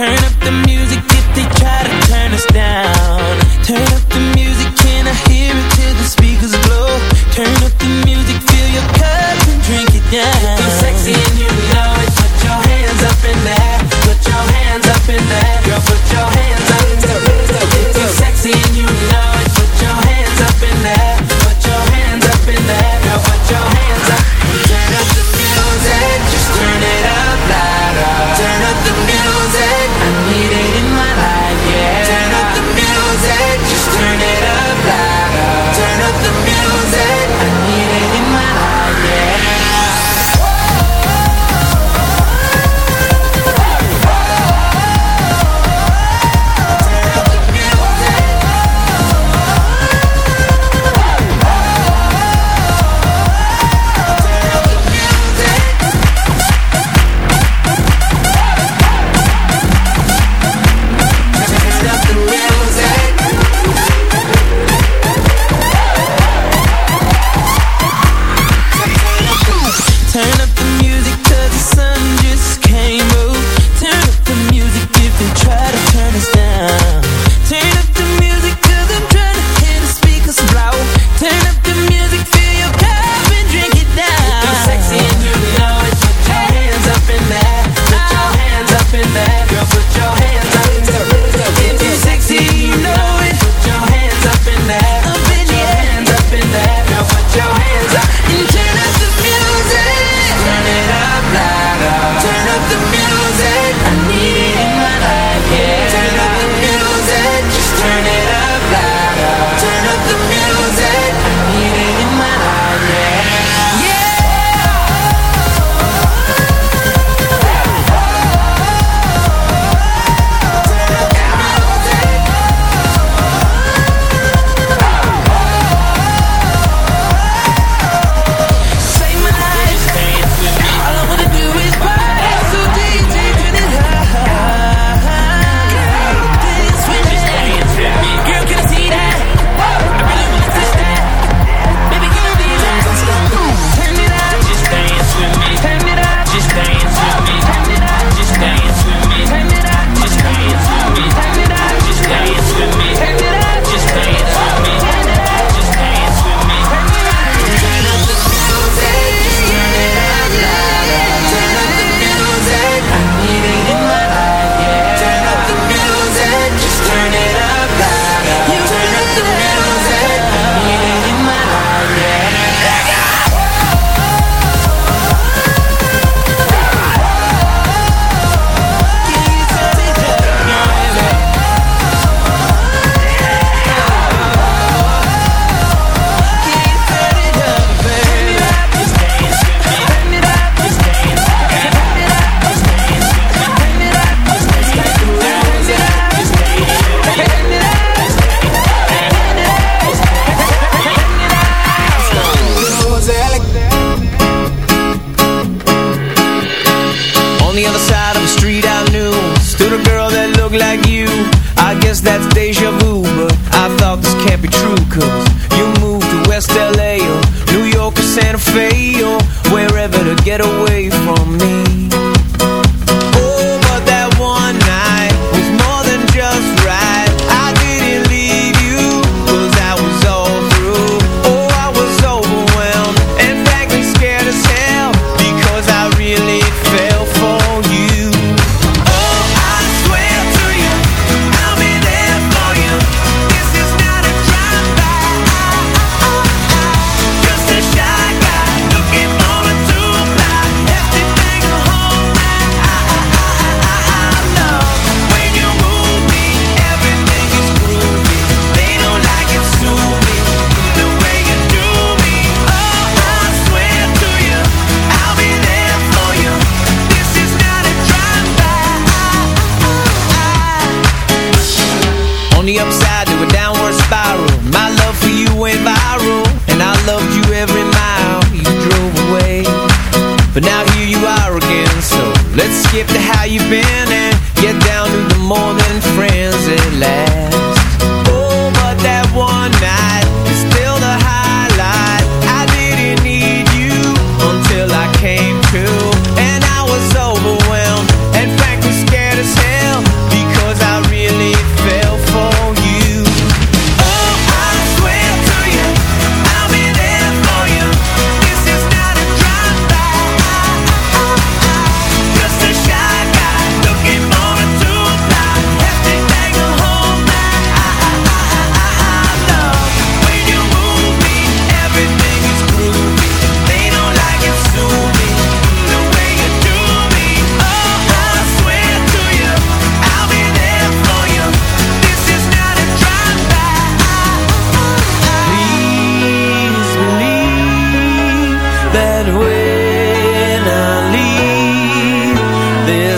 Turn up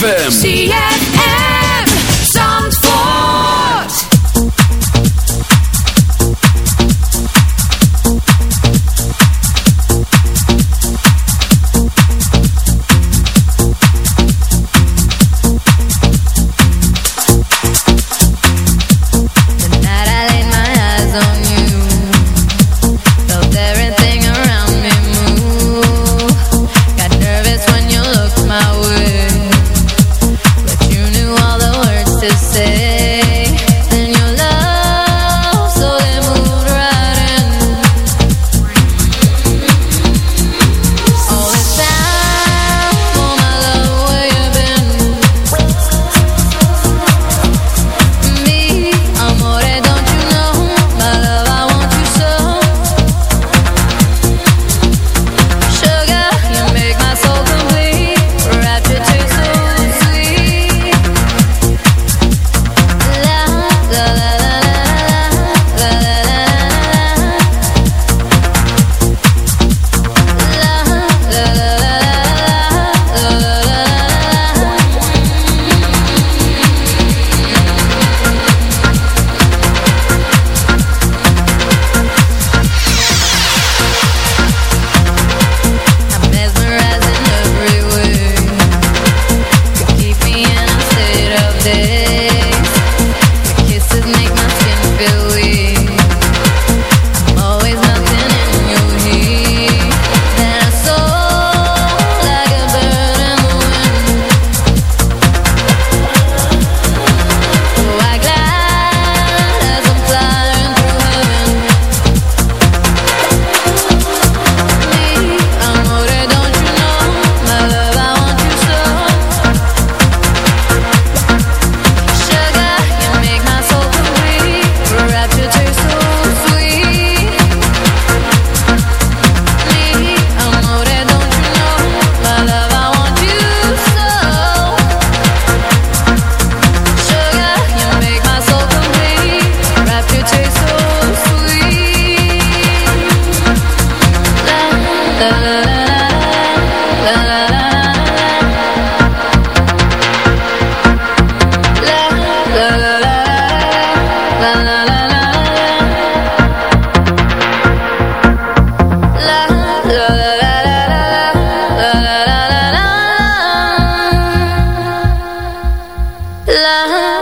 ZFM.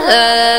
love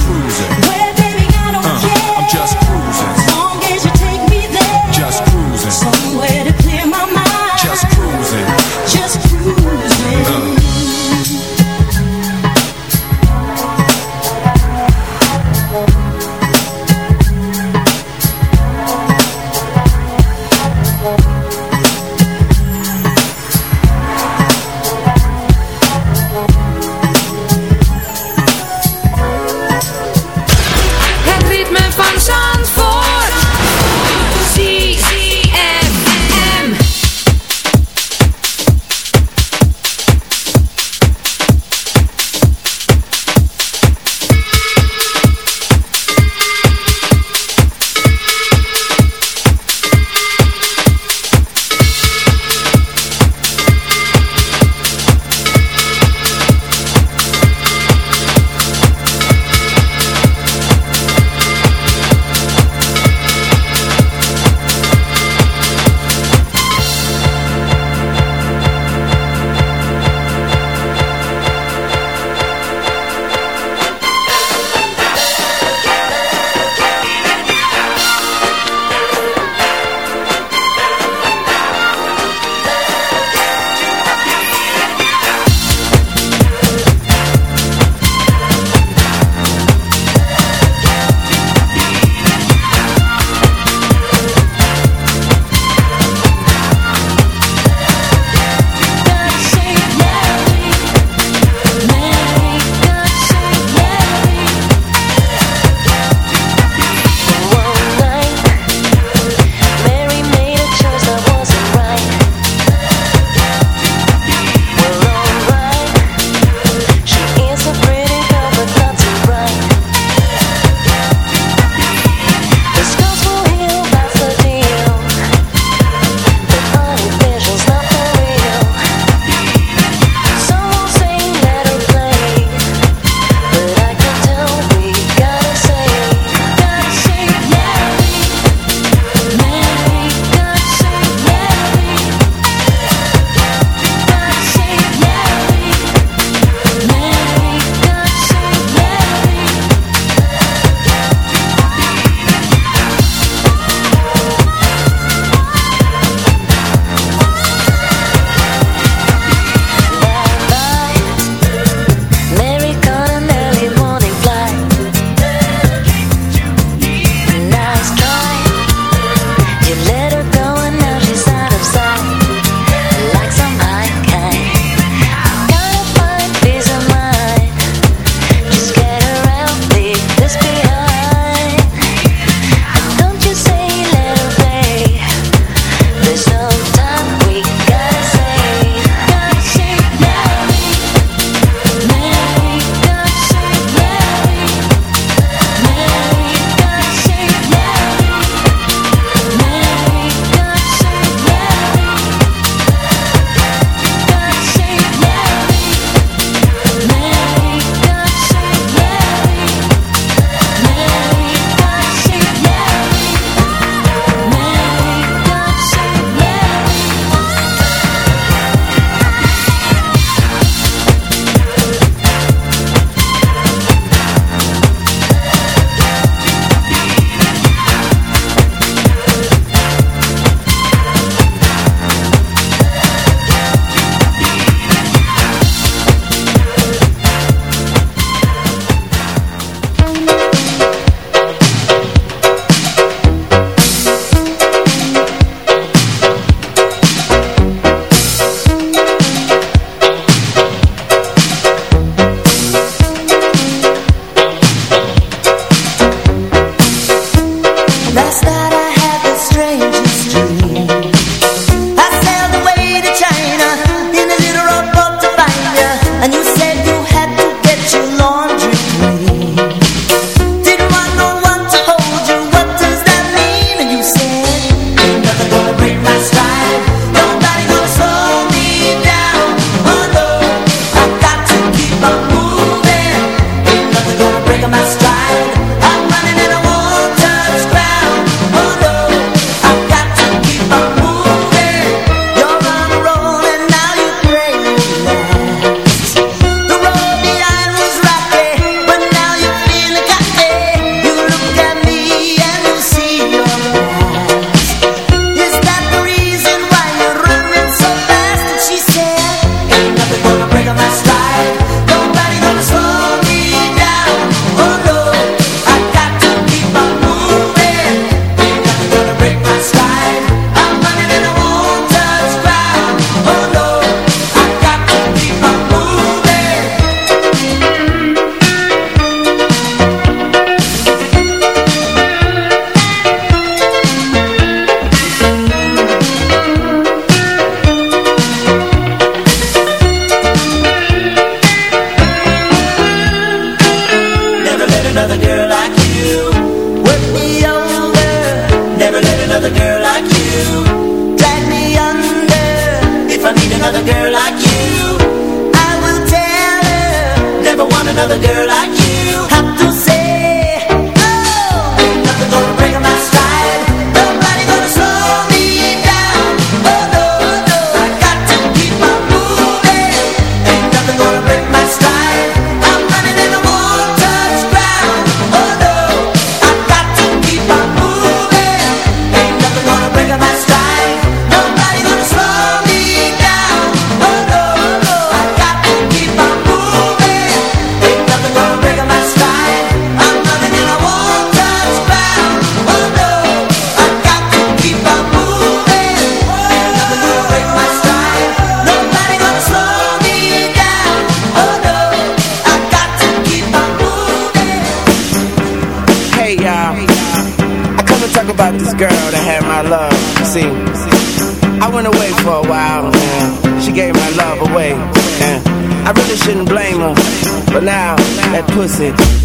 você.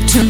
Another tune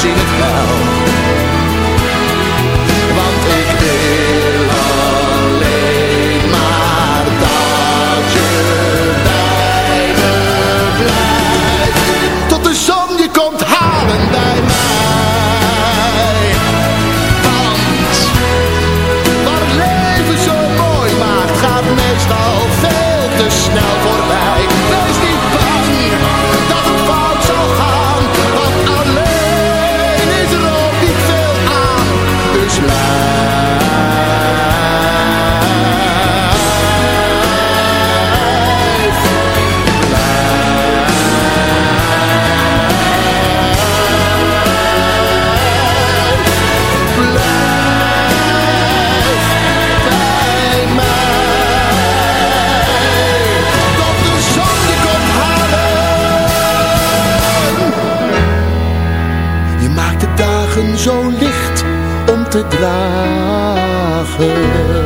Zien het wel. Dragen.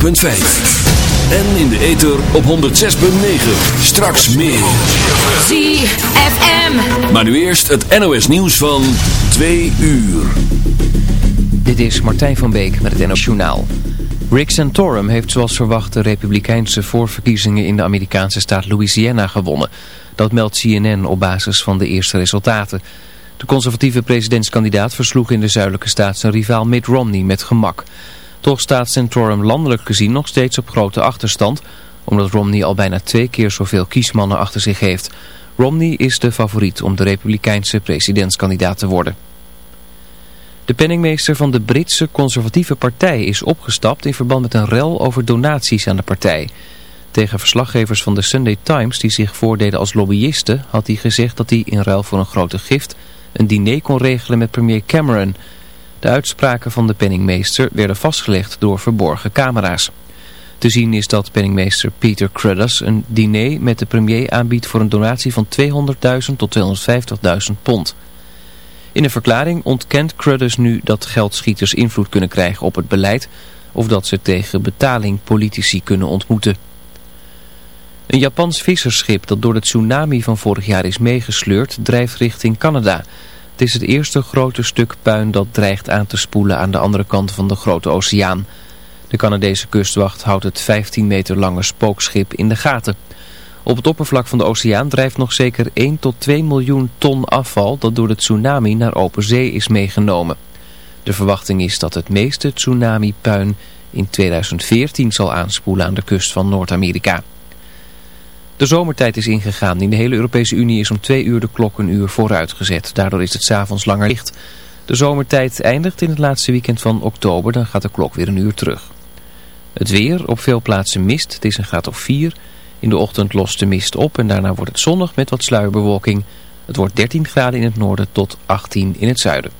104.5. En in de ether op 106.9. Straks meer. ZFM. Maar nu eerst het NOS nieuws van 2 uur. Dit is Martijn van Beek met het NOS Journaal. Rick Santorum heeft zoals verwacht de republikeinse voorverkiezingen in de Amerikaanse staat Louisiana gewonnen. Dat meldt CNN op basis van de eerste resultaten. De conservatieve presidentskandidaat versloeg in de zuidelijke staat zijn rivaal Mitt Romney met gemak. Toch staat Santorum landelijk gezien nog steeds op grote achterstand, omdat Romney al bijna twee keer zoveel kiesmannen achter zich heeft. Romney is de favoriet om de republikeinse presidentskandidaat te worden. De penningmeester van de Britse conservatieve partij is opgestapt in verband met een rel over donaties aan de partij. Tegen verslaggevers van de Sunday Times die zich voordeden als lobbyisten had hij gezegd dat hij in ruil voor een grote gift een diner kon regelen met premier Cameron. De uitspraken van de penningmeester werden vastgelegd door verborgen camera's. Te zien is dat penningmeester Peter Cruddas een diner met de premier aanbiedt voor een donatie van 200.000 tot 250.000 pond. In een verklaring ontkent Cruddas nu dat geldschieters invloed kunnen krijgen op het beleid of dat ze tegen betaling politici kunnen ontmoeten. Een Japans visserschip dat door de tsunami van vorig jaar is meegesleurd drijft richting Canada. Het is het eerste grote stuk puin dat dreigt aan te spoelen aan de andere kant van de grote oceaan. De Canadese kustwacht houdt het 15 meter lange spookschip in de gaten. Op het oppervlak van de oceaan drijft nog zeker 1 tot 2 miljoen ton afval dat door de tsunami naar open zee is meegenomen. De verwachting is dat het meeste tsunami-puin in 2014 zal aanspoelen aan de kust van Noord-Amerika. De zomertijd is ingegaan. In de hele Europese Unie is om twee uur de klok een uur vooruitgezet. Daardoor is het s'avonds langer licht. De zomertijd eindigt in het laatste weekend van oktober. Dan gaat de klok weer een uur terug. Het weer, op veel plaatsen mist. Het is een graad of 4. In de ochtend lost de mist op en daarna wordt het zonnig met wat sluierbewolking. Het wordt 13 graden in het noorden tot 18 in het zuiden.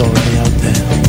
already out there.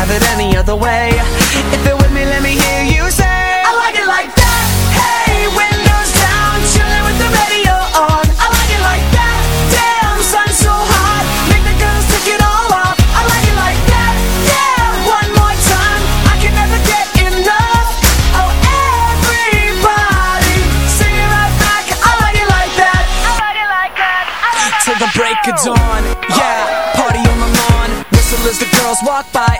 have it any other way. If you're with me, let me hear you say, I like it like that. Hey, windows down, chilling with the radio on. I like it like that. Damn, sun so hot, make the girls take it all off. I like it like that. Yeah, one more time, I can never get enough. Oh, everybody, sing it right back. I like it like that. I like it like that. Till the break of dawn, yeah, party on the lawn. Whistle as the girls walk by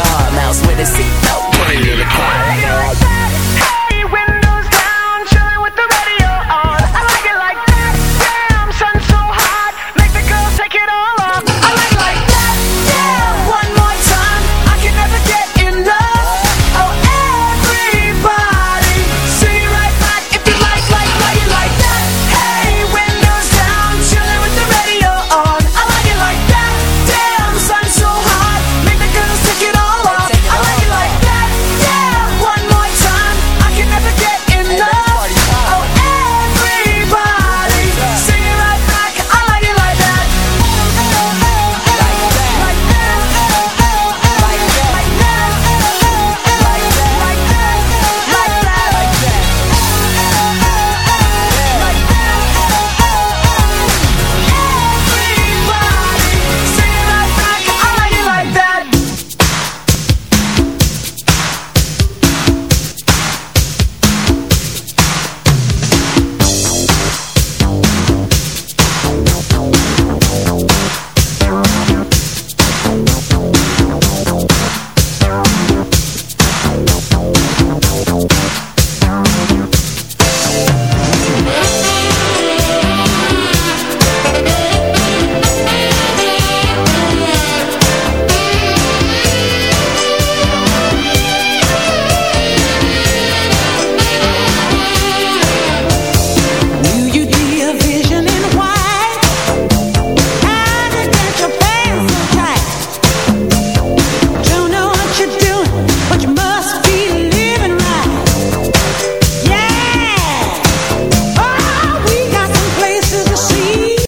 club house with a seatbelt, put it in the car.